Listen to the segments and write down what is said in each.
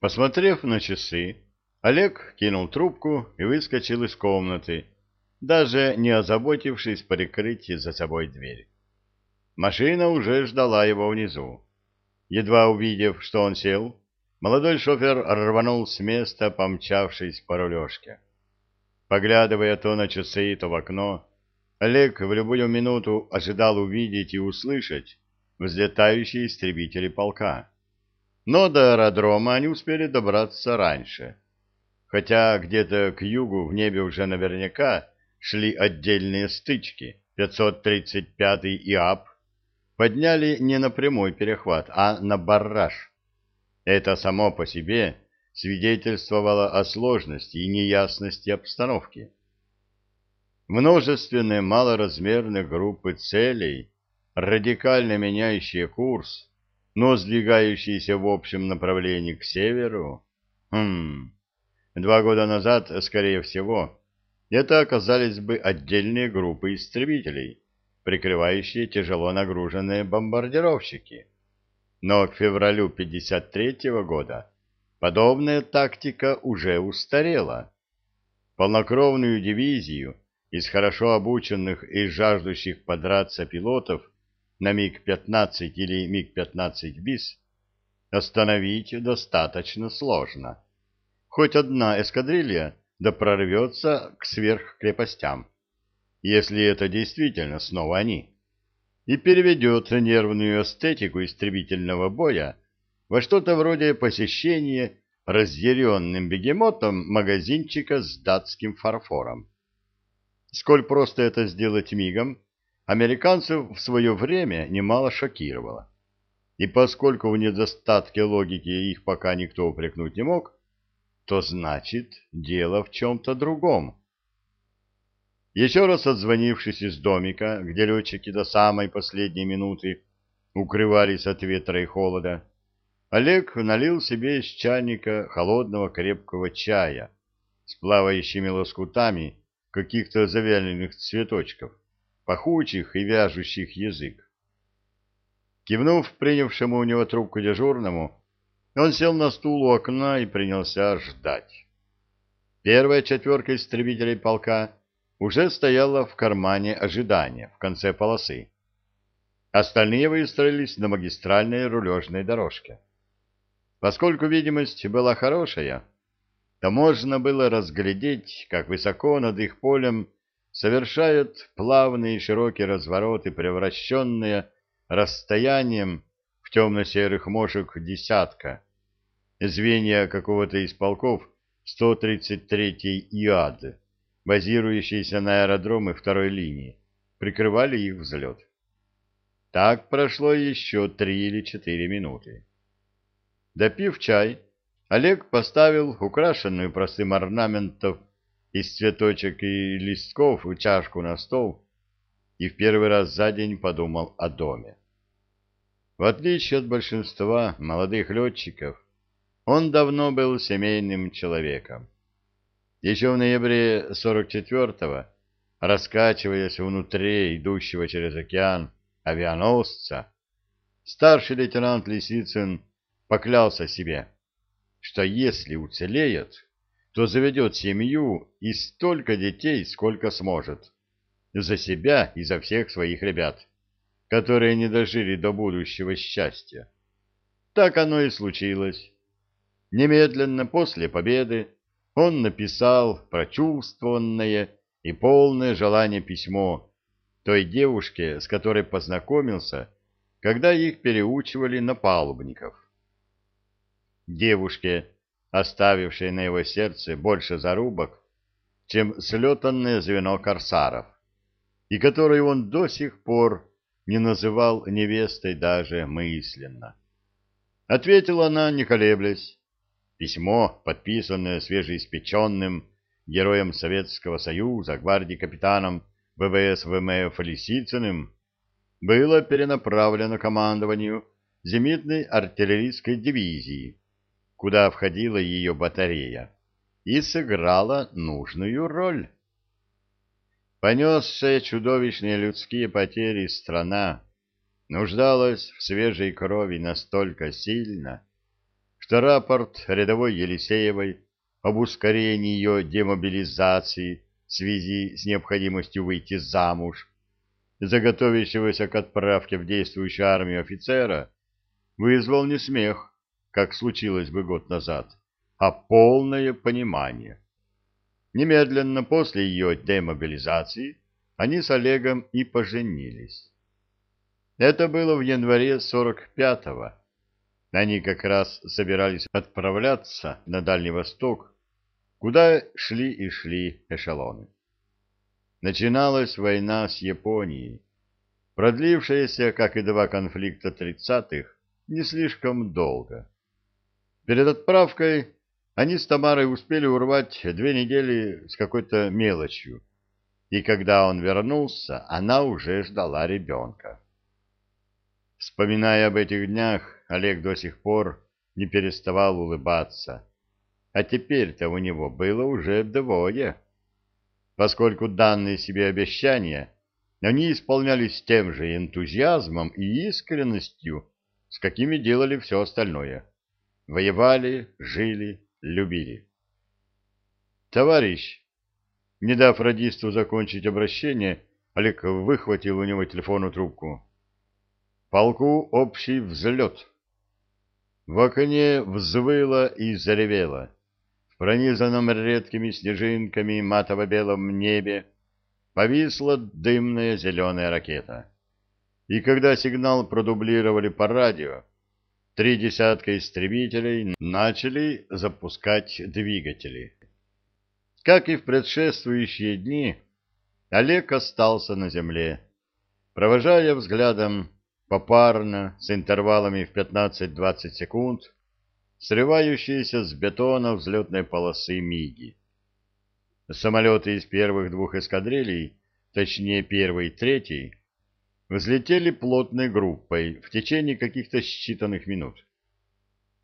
Посмотрев на часы, Олег кинул трубку и выскочил из комнаты, даже не озаботившись прикрыть за собой дверь. Машина уже ждала его внизу. Едва увидев, что он сел, молодой шофер рванул с места, помчавшись по рулежке. Поглядывая то на часы, то в окно, Олег в любую минуту ожидал увидеть и услышать взлетающие истребители полка. Но до аэродрома они успели добраться раньше. Хотя где-то к югу в небе уже наверняка шли отдельные стычки. 535-й ИАП подняли не на прямой перехват, а на барраж. Это само по себе свидетельствовало о сложности и неясности обстановки. Множественные малоразмерные группы целей, радикально меняющие курс, но сдвигающиеся в общем направлении к северу. Хм, два года назад, скорее всего, это оказались бы отдельные группы истребителей, прикрывающие тяжело нагруженные бомбардировщики. Но к февралю 53 года подобная тактика уже устарела. Полнокровную дивизию из хорошо обученных и жаждущих подраться пилотов на МиГ-15 или МиГ-15 БИС остановить достаточно сложно. Хоть одна эскадрилья да прорвется к сверхкрепостям, если это действительно снова они, и переведет нервную эстетику истребительного боя во что-то вроде посещения разъяренным бегемотом магазинчика с датским фарфором. Сколь просто это сделать мигом, американцев в свое время немало шокировало. И поскольку в недостатке логики их пока никто упрекнуть не мог, то значит дело в чем-то другом. Еще раз отзвонившись из домика, где летчики до самой последней минуты укрывались от ветра и холода, Олег налил себе из чайника холодного крепкого чая с плавающими лоскутами каких-то завяленных цветочков, пахучих и вяжущих язык. Кивнув принявшему у него трубку дежурному, он сел на стул у окна и принялся ждать. Первая четверка истребителей полка уже стояла в кармане ожидания в конце полосы. Остальные выстроились на магистральной рулежной дорожке. Поскольку видимость была хорошая, то можно было разглядеть, как высоко над их полем совершают плавные широкие развороты, превращенные расстоянием в темно-серых мошек десятка. Звенья какого-то из полков 133-й ИАД, базирующиеся на аэродромы второй линии, прикрывали их взлет. Так прошло еще три или четыре минуты. Допив чай, Олег поставил украшенную простым орнаментов из цветочек и листков чашку на стол и в первый раз за день подумал о доме. В отличие от большинства молодых летчиков, он давно был семейным человеком. Еще в ноябре 44-го, раскачиваясь внутри идущего через океан авианосца, старший лейтенант Лисицын поклялся себе, что если уцелеет, то заведет семью и столько детей, сколько сможет, за себя и за всех своих ребят, которые не дожили до будущего счастья. Так оно и случилось. Немедленно после победы он написал прочувствованное и полное желание письмо той девушке, с которой познакомился, когда их переучивали на палубников девушке, оставившей на его сердце больше зарубок, чем слетанное звено корсаров, и которую он до сих пор не называл невестой даже мысленно. Ответила она, не колеблясь. Письмо, подписанное свежеиспеченным героем Советского Союза, гвардии капитаном ВВС ВМФ Лисицыным, было перенаправлено командованию зенитной артиллерийской дивизии куда входила ее батарея, и сыграла нужную роль. Понесшая чудовищные людские потери страна нуждалась в свежей крови настолько сильно, что рапорт рядовой Елисеевой об ускорении ее демобилизации в связи с необходимостью выйти замуж, заготовившегося к отправке в действующую армию офицера, вызвал не смех, как случилось бы год назад, а полное понимание. Немедленно после ее демобилизации они с Олегом и поженились. Это было в январе 45-го. Они как раз собирались отправляться на Дальний Восток, куда шли и шли эшелоны. Начиналась война с Японией, продлившаяся, как и два конфликта тридцатых, не слишком долго. Перед отправкой они с Тамарой успели урвать две недели с какой-то мелочью, и когда он вернулся, она уже ждала ребенка. Вспоминая об этих днях, Олег до сих пор не переставал улыбаться. А теперь-то у него было уже двое. Поскольку данные себе обещания, они исполнялись тем же энтузиазмом и искренностью, с какими делали все остальное. Воевали, жили, любили. «Товарищ!» Не дав радисту закончить обращение, Олег выхватил у него телефонную трубку. Полку общий взлет. В окне взвыло и заревело. В пронизанном редкими снежинками матово-белом небе повисла дымная зеленая ракета. И когда сигнал продублировали по радио, три десятка истребителей начали запускать двигатели. Как и в предшествующие дни, Олег остался на земле, провожая взглядом попарно, с интервалами в 15-20 секунд, срывающиеся с бетона взлетной полосы МИГи. Самолеты из первых двух эскадрилей, точнее первой и третьей, взлетели плотной группой в течение каких-то считанных минут.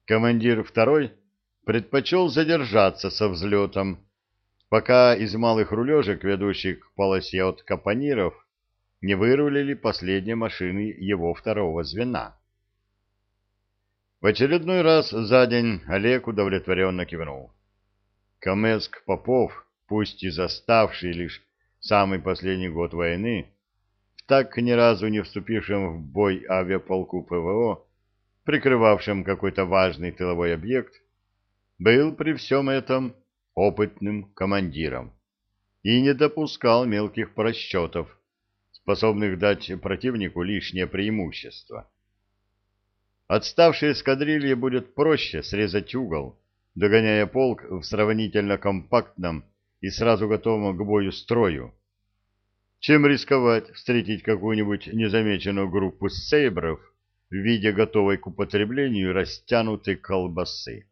Командир второй предпочел задержаться со взлетом, пока из малых рулежек, ведущих к полосе от капониров, не вырулили последние машины его второго звена. В очередной раз за день Олег удовлетворенно кивнул. Камеск Попов, пусть и заставший лишь самый последний год войны, так ни разу не вступившим в бой авиаполку ПВО, прикрывавшим какой-то важный тыловой объект, был при всем этом опытным командиром и не допускал мелких просчетов способных дать противнику лишнее преимущество. Отставшей эскадрилье будет проще срезать угол, догоняя полк в сравнительно компактном и сразу готовом к бою строю, чем рисковать встретить какую-нибудь незамеченную группу сейбров в виде готовой к употреблению растянутой колбасы.